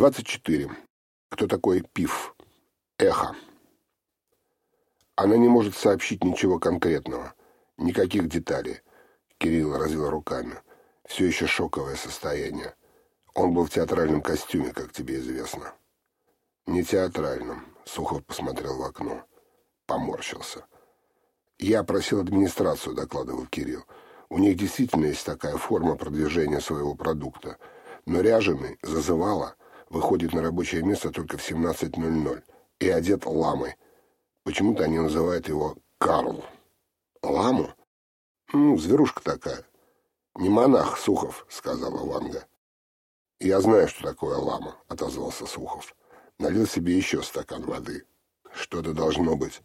24. Кто такой Пиф? Эхо. Она не может сообщить ничего конкретного, никаких деталей. Кирилл развел руками. Все еще шоковое состояние. Он был в театральном костюме, как тебе известно. Не театральном. Сухов посмотрел в окно. Поморщился. Я просил администрацию, докладывал Кирилл. У них действительно есть такая форма продвижения своего продукта. Но ряженый зазывала выходит на рабочее место только в 17.00 и одет ламой. Почему-то они называют его Карл. Ламу? Ну, зверушка такая. Не монах, Сухов, сказала Ванга. Я знаю, что такое лама, отозвался Сухов. Налил себе еще стакан воды. Что-то должно быть.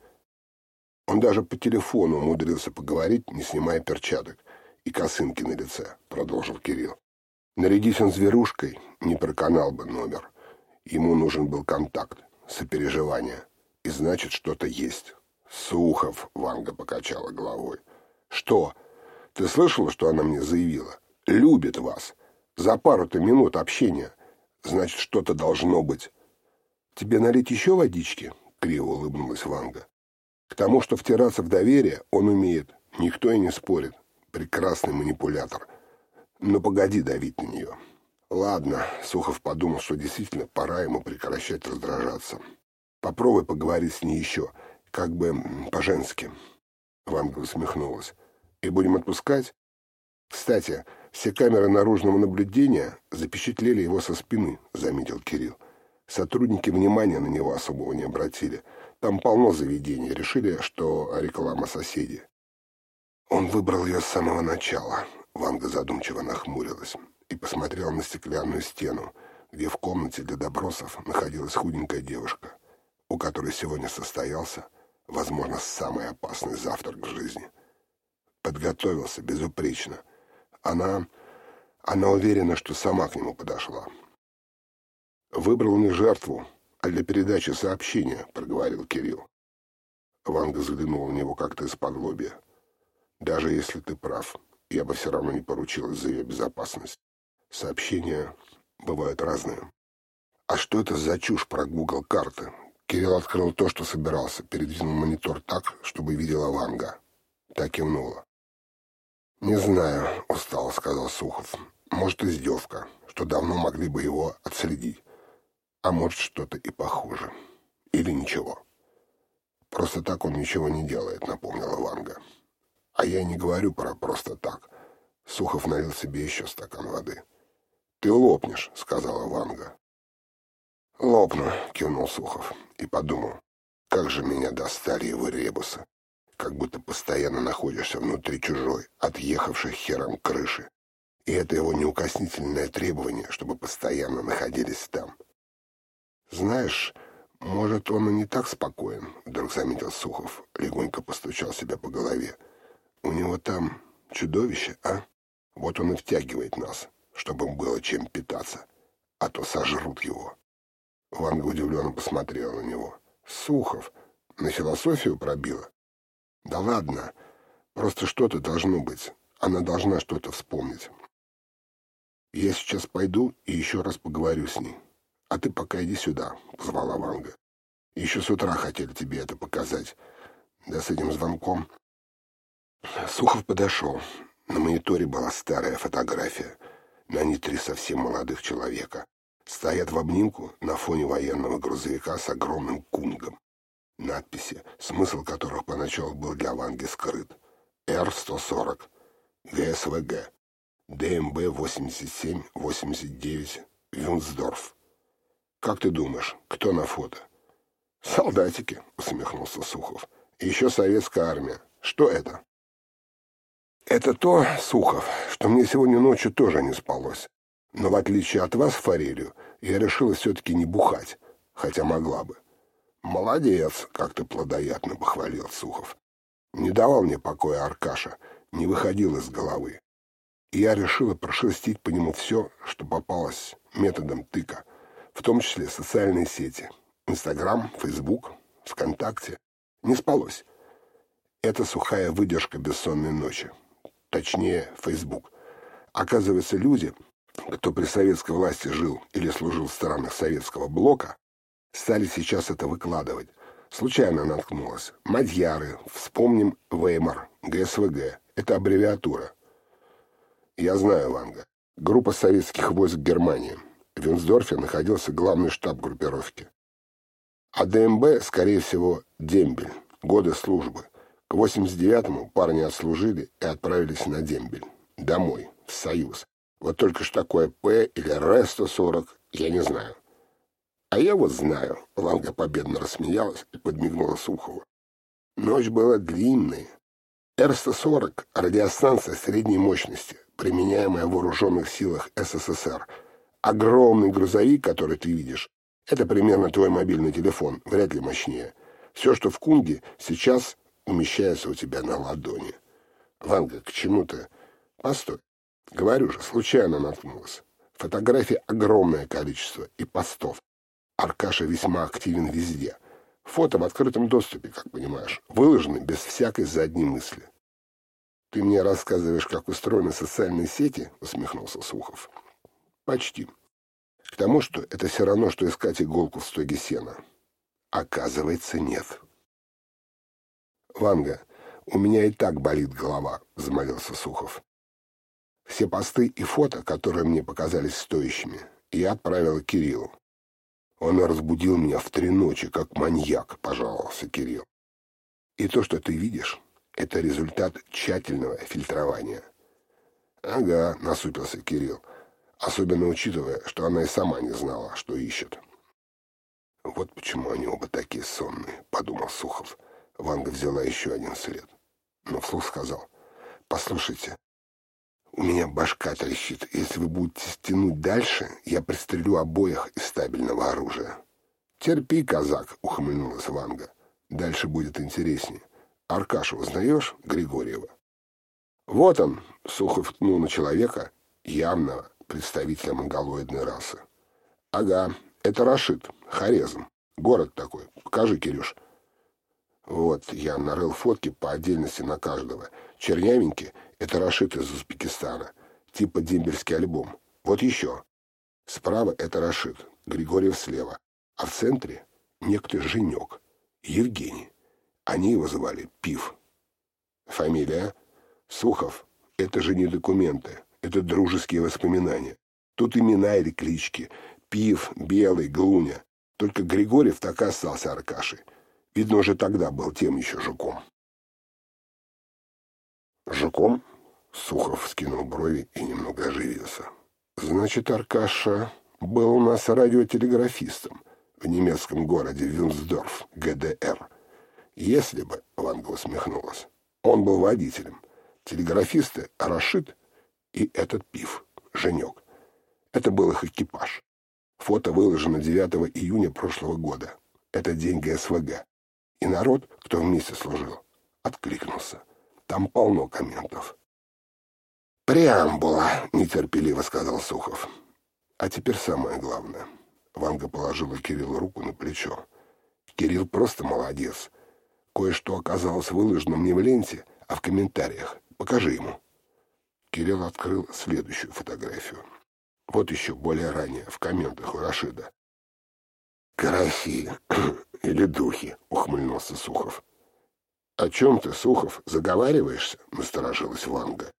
Он даже по телефону умудрился поговорить, не снимая перчаток и косынки на лице, продолжил Кирилл. Нарядись он зверушкой, не проканал бы номер. Ему нужен был контакт, сопереживание. И значит, что-то есть. Сухов, Ванга покачала головой. Что? Ты слышала, что она мне заявила? Любит вас. За пару-то минут общения. Значит, что-то должно быть. Тебе налить еще водички? Криво улыбнулась Ванга. К тому, что втираться в доверие, он умеет. Никто и не спорит. Прекрасный манипулятор. Но погоди давить на нее. Ладно, Сухов подумал, что действительно пора ему прекращать раздражаться. Попробуй поговорить с ней еще, как бы по-женски. Ванга усмехнулась. И будем отпускать? Кстати, все камеры наружного наблюдения запечатлели его со спины, заметил Кирилл. Сотрудники внимания на него особого не обратили. Там полно заведений. Решили, что реклама соседей. Он выбрал ее с самого начала. Ванга задумчиво нахмурилась и посмотрела на стеклянную стену, где в комнате для добросов находилась худенькая девушка, у которой сегодня состоялся, возможно, самый опасный завтрак в жизни. Подготовился безупречно. Она... она уверена, что сама к нему подошла. «Выбрал не жертву, а для передачи сообщения», — проговорил Кирилл. Ванга взглянула на него как-то из-под лобья. «Даже если ты прав, я бы все равно не поручилась за ее безопасность. Сообщения бывают разные. А что это за чушь про Google карты? Кирилл открыл то, что собирался, передвинул монитор так, чтобы видела Ванга. Так кивнула. «Не знаю», — устало сказал Сухов. «Может, издевка, что давно могли бы его отследить. А может, что-то и похуже. Или ничего. Просто так он ничего не делает», — напомнила Ванга. А я не говорю про просто так. Сухов налил себе еще стакан воды. «Ты лопнешь», — сказала Ванга. «Лопну», — кивнул Сухов и подумал, как же меня достали его ребусы. Как будто постоянно находишься внутри чужой, отъехавшей хером крыши. И это его неукоснительное требование, чтобы постоянно находились там. «Знаешь, может, он и не так спокоен», — вдруг заметил Сухов, легонько постучал себя по голове. У него там чудовище, а? Вот он и втягивает нас, чтобы им было чем питаться, а то сожрут его. Ванга удивленно посмотрела на него. Сухов, на философию пробила? Да ладно, просто что-то должно быть. Она должна что-то вспомнить. Я сейчас пойду и еще раз поговорю с ней. А ты пока иди сюда, — позвала Ванга. Еще с утра хотели тебе это показать. Да с этим звонком Сухов подошел. На мониторе была старая фотография. На ней три совсем молодых человека. Стоят в обнимку на фоне военного грузовика с огромным кунгом. Надписи, смысл которых поначалу был для Ванги скрыт. Р-140, ГСВГ, ДМБ-87-89, Вюнсдорф. «Как ты думаешь, кто на фото?» «Солдатики», — усмехнулся Сухов. «Еще советская армия. Что это?» Это то, Сухов, что мне сегодня ночью тоже не спалось. Но в отличие от вас, Форелью, я решила все-таки не бухать, хотя могла бы. Молодец, как ты плодоятно похвалил Сухов. Не давал мне покоя Аркаша, не выходил из головы. И я решила прошерстить по нему все, что попалось методом тыка, в том числе социальные сети. Инстаграм, Фейсбук, ВКонтакте. Не спалось. Это сухая выдержка бессонной ночи точнее, Facebook. Оказывается, люди, кто при советской власти жил или служил в странах советского блока, стали сейчас это выкладывать. Случайно наткнулась. Мадьяры, вспомним Веймар, ГСВГ. Это аббревиатура. Я знаю, Ванга. Группа советских войск Германии. В Винсдорфе находился главный штаб группировки. А ДМБ, скорее всего, дембель. Годы службы. К 89-му парни отслужили и отправились на дембель. Домой, в Союз. Вот только что такое П или Р-140, я не знаю. А я вот знаю. Ланга победно рассмеялась и подмигнула Сухову. Ночь была длинная. Р-140 — радиостанция средней мощности, применяемая в вооруженных силах СССР. Огромный грузовик, который ты видишь, это примерно твой мобильный телефон, вряд ли мощнее. Все, что в Кунге, сейчас умещается у тебя на ладони. Ванга, к чему ты? Постой. Говорю же, случайно наткнулась. Фотографий огромное количество и постов. Аркаша весьма активен везде. Фото в открытом доступе, как понимаешь, выложены без всякой задней мысли. «Ты мне рассказываешь, как устроены социальные сети?» — усмехнулся Сухов. «Почти. К тому, что это все равно, что искать иголку в стоге сена. Оказывается, нет». «Ванга, у меня и так болит голова», — взмолился Сухов. Все посты и фото, которые мне показались стоящими, я отправила Кириллу. Он разбудил меня в три ночи, как маньяк, пожаловался Кирилл. И то, что ты видишь, это результат тщательного фильтрования. Ага, насупился Кирилл, особенно учитывая, что она и сама не знала, что ищет. Вот почему они оба такие сонные, подумал Сухов. Ванга взяла еще один след. Но вслух сказал, послушайте, у меня башка трещит. Если вы будете стянуть дальше, я пристрелю обоих из стабильного оружия. Терпи, казак, ухмыльнулась Ванга. Дальше будет интереснее. Аркашу узнаешь? Григорьева. Вот он, сухо вткнул на человека, явного представителя монголоидной расы. Ага, это Рашид, Хорезм. Город такой. Покажи, Кирюш. Вот, я нарыл фотки по отдельности на каждого. Чернявенький — это Рашид из Узбекистана. Типа дембельский альбом. Вот еще. Справа — это Рашид, Григорьев слева. А в центре — некто Женек, Евгений. Они его звали Пив. Фамилия? Сухов. Это же не документы. Это дружеские воспоминания. Тут имена или клички. Пив, Белый, Глуня. Только Григорьев так и остался Аркашей. Видно, уже тогда был тем еще жуком. «Жуком?» — Сухов скинул брови и немного оживился. «Значит, Аркаша был у нас радиотелеграфистом в немецком городе Вюнсдорф, ГДР. Если бы, — Ванга усмехнулась, — он был водителем. Телеграфисты — Рашид и этот пив, Женек. Это был их экипаж. Фото выложено 9 июня прошлого года. Это день ГСВГ. И народ, кто вместе служил, откликнулся. Там полно комментов. «Преамбула», — нетерпеливо сказал Сухов. «А теперь самое главное». Ванга положила Кириллу руку на плечо. «Кирилл просто молодец. Кое-что оказалось выложенным не в ленте, а в комментариях. Покажи ему». Кирилл открыл следующую фотографию. Вот еще более ранее, в комментах у Рашида. «Караси или духи», — ухмыльнулся Сухов. «О чем ты, Сухов, заговариваешься?» — насторожилась Ванга.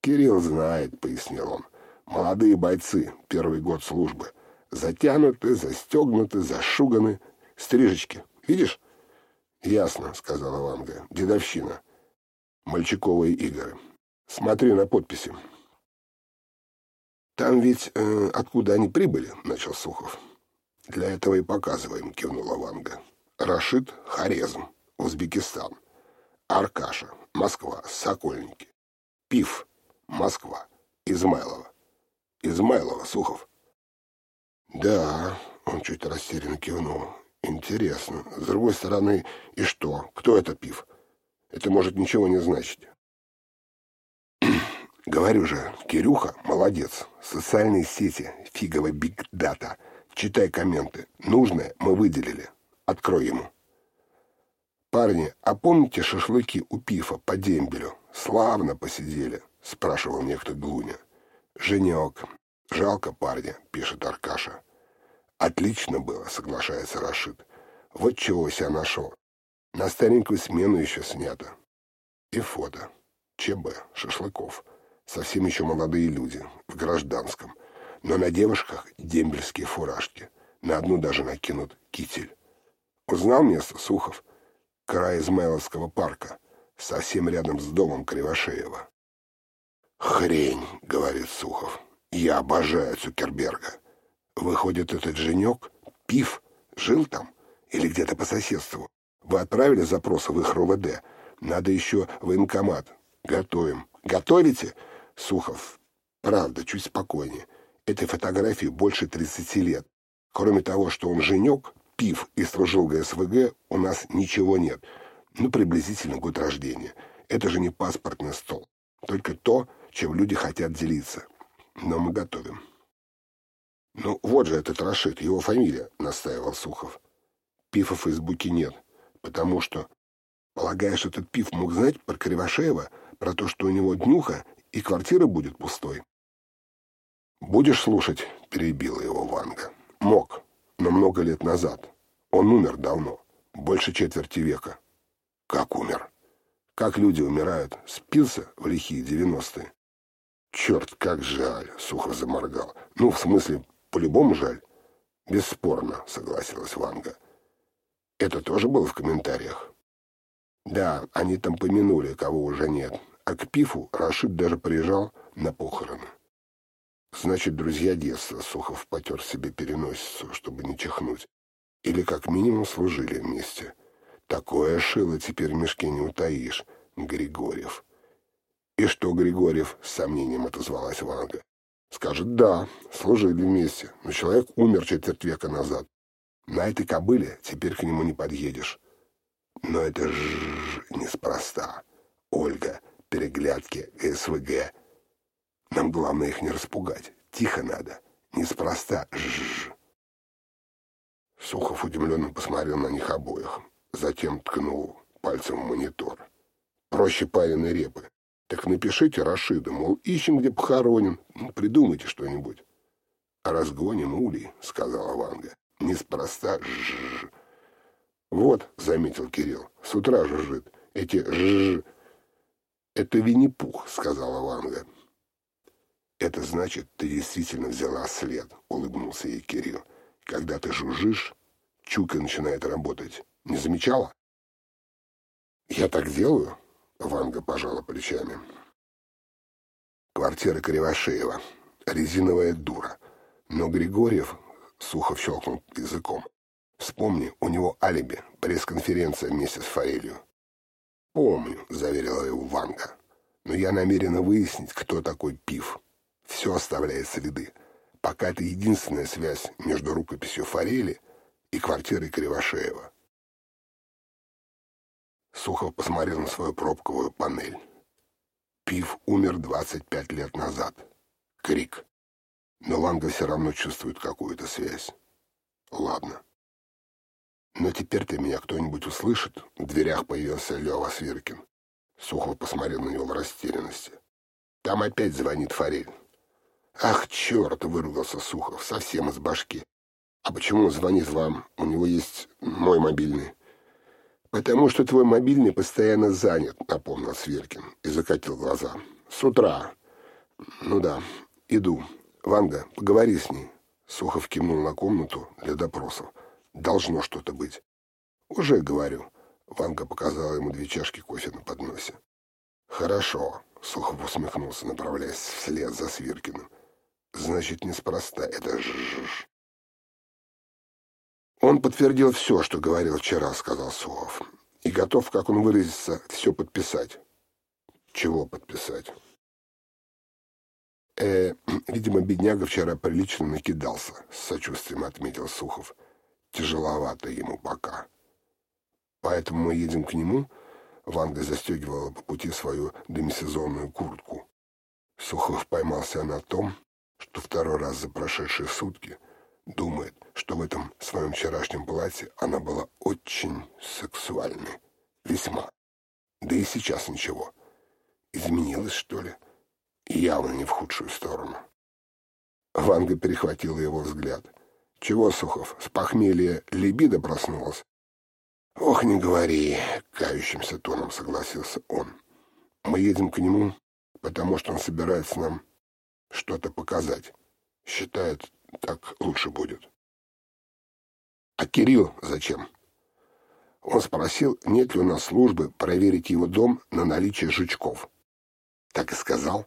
«Кирилл знает», — пояснил он. «Молодые бойцы, первый год службы. Затянуты, застегнуты, зашуганы. Стрижечки. Видишь?» «Ясно», — сказала Ванга. «Дедовщина. Мальчиковые игры. Смотри на подписи». «Там ведь э, откуда они прибыли?» — начал Сухов. «Для этого и показываем», — кивнула Ванга. «Рашид Хорезм, Узбекистан. Аркаша, Москва, Сокольники. Пив, Москва, Измайлова. Измайлова, Сухов. Да, он чуть растерянно кивнул. Интересно. С другой стороны, и что? Кто это Пив? Это может ничего не значить. Говорю же, Кирюха молодец. Социальные сети, фиговая биг-дата. Читай комменты. Нужное мы выделили. Открой ему. «Парни, а помните шашлыки у Пифа по дембелю? Славно посидели», — спрашивал некто Глуня. «Женек. «Жалко парня», — пишет Аркаша. «Отлично было», — соглашается Рашид. «Вот чего себя нашел. На старенькую смену еще снято». И фото. ЧБ, Шашлыков. Совсем еще молодые люди, в гражданском. Но на девушках дембельские фуражки. На одну даже накинут китель. Узнал место Сухов? Край Измайловского парка, совсем рядом с домом Кривошеева. «Хрень», — говорит Сухов. «Я обожаю Цукерберга. Выходит, этот женек, Пив, жил там? Или где-то по соседству? Вы отправили запросы в их РОВД? Надо еще военкомат. Готовим. Готовите?» Сухов. «Правда, чуть спокойнее. Этой фотографии больше 30 лет. Кроме того, что он женек, пив и служил ГСВГ, у нас ничего нет. Ну, приблизительно год рождения. Это же не паспортный стол. Только то, чем люди хотят делиться. Но мы готовим. «Ну, вот же этот Рашид, его фамилия», — настаивал Сухов. «Пифа в Фейсбуке нет, потому что...» «Полагаешь, этот Пиф мог знать про Кривошеева, про то, что у него днюха и квартира будет пустой?» «Будешь слушать?» — перебила его Ванга. «Мог, но много лет назад. Он умер давно, больше четверти века». «Как умер?» «Как люди умирают? Спился в лихие девяностые?» «Черт, как жаль!» — сухо заморгал. «Ну, в смысле, по-любому жаль?» «Бесспорно», — согласилась Ванга. «Это тоже было в комментариях?» «Да, они там помянули, кого уже нет. А к Пифу Рашид даже приезжал на похороны». Значит, друзья детства, Сухов потер себе переносицу, чтобы не чихнуть. Или как минимум служили вместе. Такое шило теперь в мешке не утаишь, Григорьев. И что Григорьев, с сомнением отозвалась Ванга. Скажет, да, служили вместе, но человек умер четверть века назад. На этой кобыле теперь к нему не подъедешь. Но это ж неспроста. Ольга, переглядки, СВГ — нам главное их не распугать. Тихо надо. Неспроста. Жжж. Сухов удивленно посмотрел на них обоих. Затем ткнул пальцем в монитор. Проще пареной репы. Так напишите Рашиду, мол, ищем, где похоронен. Ну, придумайте что-нибудь. «Разгоним улей», — сказала Ванга. «Неспроста жжж». «Вот», — заметил Кирилл, — «с утра жужжит. Эти жжж...» «Это Винни-Пух», — сказала Ванга. «Это значит, ты действительно взяла след», — улыбнулся ей Кирилл. «Когда ты жужжишь, чуйка начинает работать. Не замечала?» «Я так делаю?» — Ванга пожала плечами. «Квартира Кривошеева. Резиновая дура. Но Григорьев...» — сухо щелкнул языком. «Вспомни, у него алиби, пресс-конференция вместе с Форелью». «Помню», — заверила его Ванга. «Но я намерена выяснить, кто такой Пив». Все оставляет следы. Пока это единственная связь между рукописью Форели и квартирой Кривошеева. Сухов посмотрел на свою пробковую панель. Пив умер 25 лет назад. Крик. Но Ланга все равно чувствует какую-то связь. Ладно. Но теперь-то меня кто-нибудь услышит. В дверях появился Лева Свиркин. Сухов посмотрел на него в растерянности. Там опять звонит Форель. «Ах, черт!» — выругался Сухов, совсем из башки. «А почему он звонит вам? У него есть мой мобильный». «Потому что твой мобильный постоянно занят», — напомнил Сверкин и закатил глаза. «С утра». «Ну да, иду. Ванга, поговори с ней». Сухов кивнул на комнату для допросов. «Должно что-то быть». «Уже говорю». Ванга показала ему две чашки кофе на подносе. «Хорошо», — Сухов усмехнулся, направляясь вслед за Свиркиным. Значит, неспроста это жжж. Он подтвердил все, что говорил вчера, сказал Сухов. И готов, как он выразится, все подписать. Чего подписать? Э, видимо, бедняга вчера прилично накидался, с сочувствием отметил Сухов. Тяжеловато ему пока. Поэтому мы едем к нему. Ванга застегивала по пути свою демисезонную куртку. Сухов поймался на том, что второй раз за прошедшие сутки думает, что в этом своем вчерашнем платье она была очень сексуальной. Весьма. Да и сейчас ничего. Изменилась, что ли? Явно не в худшую сторону. Ванга перехватила его взгляд. «Чего, Сухов, с похмелья либидо проснулась?» «Ох, не говори!» — кающимся тоном согласился он. «Мы едем к нему, потому что он собирается нам что-то показать. Считает, так лучше будет». «А Кирилл зачем?» Он спросил, нет ли у нас службы проверить его дом на наличие жучков. Так и сказал.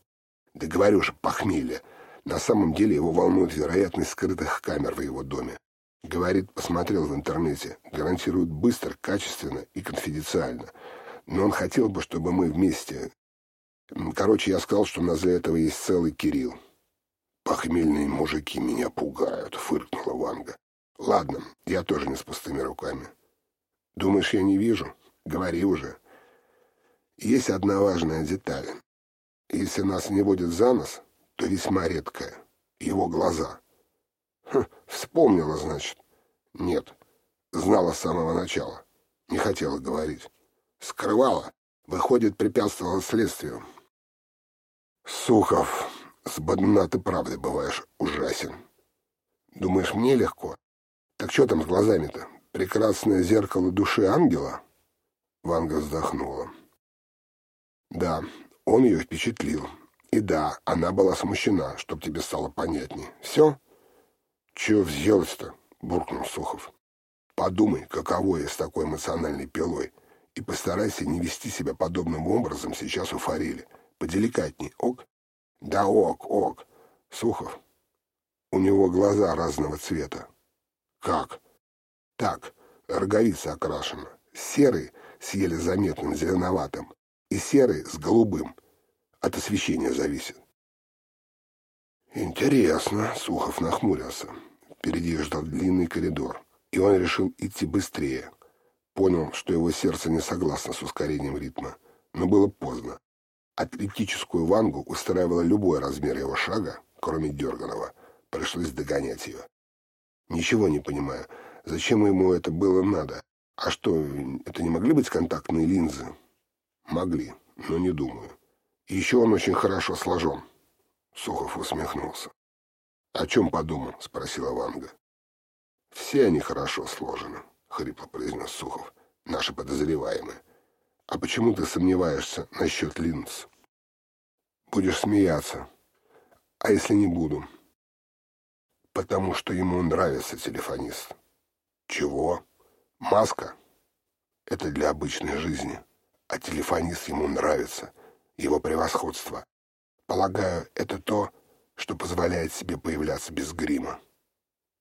Да говорю же, похмелье. На самом деле его волнует вероятность скрытых камер в его доме. Говорит, посмотрел в интернете. Гарантирует быстро, качественно и конфиденциально. Но он хотел бы, чтобы мы вместе... Короче, я сказал, что у нас для этого есть целый Кирилл. «Похмельные мужики меня пугают», — фыркнула Ванга. «Ладно, я тоже не с пустыми руками. Думаешь, я не вижу? Говори уже. Есть одна важная деталь. Если нас не водят за нос, то весьма редкая. Его глаза. Хм, вспомнила, значит. Нет. Знала с самого начала. Не хотела говорить. Скрывала. Выходит, препятствовала следствию. Сухов, с бодна ты правда бываешь ужасен. Думаешь, мне легко? Так что там с глазами-то? Прекрасное зеркало души ангела? Ванга вздохнула. Да, он ее впечатлил. И да, она была смущена, чтоб тебе стало понятнее. Все? Че взялось-то? буркнул Сухов. Подумай, каково я с такой эмоциональной пилой, и постарайся не вести себя подобным образом сейчас у Форели. Поделикатней, ок? Да ок, ок. Сухов. У него глаза разного цвета. Как? Так, роговица окрашена. Серый с еле заметным зеленоватым и серый с голубым. От освещения зависит. Интересно, Сухов нахмурился. Впереди ждал длинный коридор, и он решил идти быстрее. Понял, что его сердце не согласно с ускорением ритма, но было поздно. Атлетическую вангу устраивало любой размер его шага, кроме дерганого. Пришлось догонять ее. Ничего не понимая, зачем ему это было надо. А что, это не могли быть контактные линзы? Могли, но не думаю. И еще он очень хорошо сложен. Сухов усмехнулся. «О чем подумал?» — спросила Ванга. «Все они хорошо сложены», — хрипло произнес Сухов. «Наши подозреваемые. А почему ты сомневаешься насчет линз?» «Будешь смеяться. А если не буду?» «Потому что ему нравится телефонист». «Чего? Маска?» «Это для обычной жизни» а телефонист ему нравится, его превосходство. Полагаю, это то, что позволяет себе появляться без грима.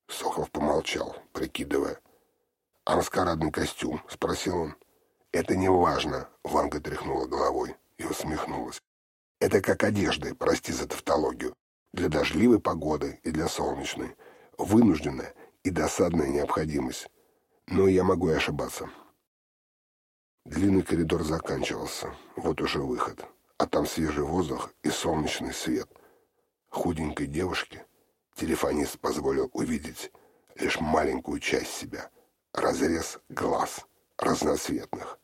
Сохов помолчал, прикидывая. «А маскарадный костюм?» — спросил он. «Это не важно», — Ванга тряхнула головой и усмехнулась. «Это как одежда, прости за тавтологию, для дождливой погоды и для солнечной, вынужденная и досадная необходимость. Но я могу и ошибаться». Длинный коридор заканчивался. Вот уже выход. А там свежий воздух и солнечный свет. Худенькой девушке телефонист позволил увидеть лишь маленькую часть себя. Разрез глаз разноцветных.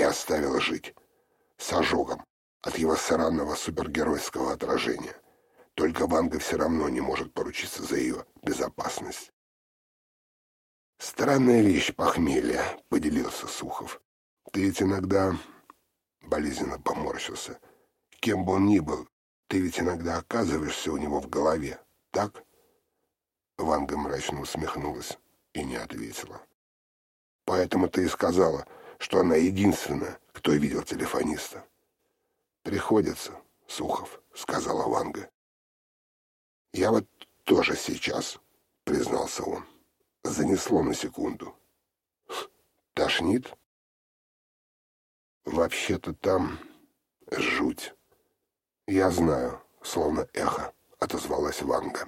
И оставил жить. С ожогом от его сраного супергеройского отражения. Только Ванга все равно не может поручиться за ее безопасность. «Странная вещь похмелья», — поделился Сухов. Ты ведь иногда...» Болезненно поморщился. «Кем бы он ни был, ты ведь иногда оказываешься у него в голове, так?» Ванга мрачно усмехнулась и не ответила. «Поэтому ты и сказала, что она единственная, кто видел телефониста». «Приходится, Сухов», — сказала Ванга. «Я вот тоже сейчас», — признался он. Занесло на секунду. «Тошнит?» Вообще-то там жуть. Я знаю, словно эхо, отозвалась Ванга.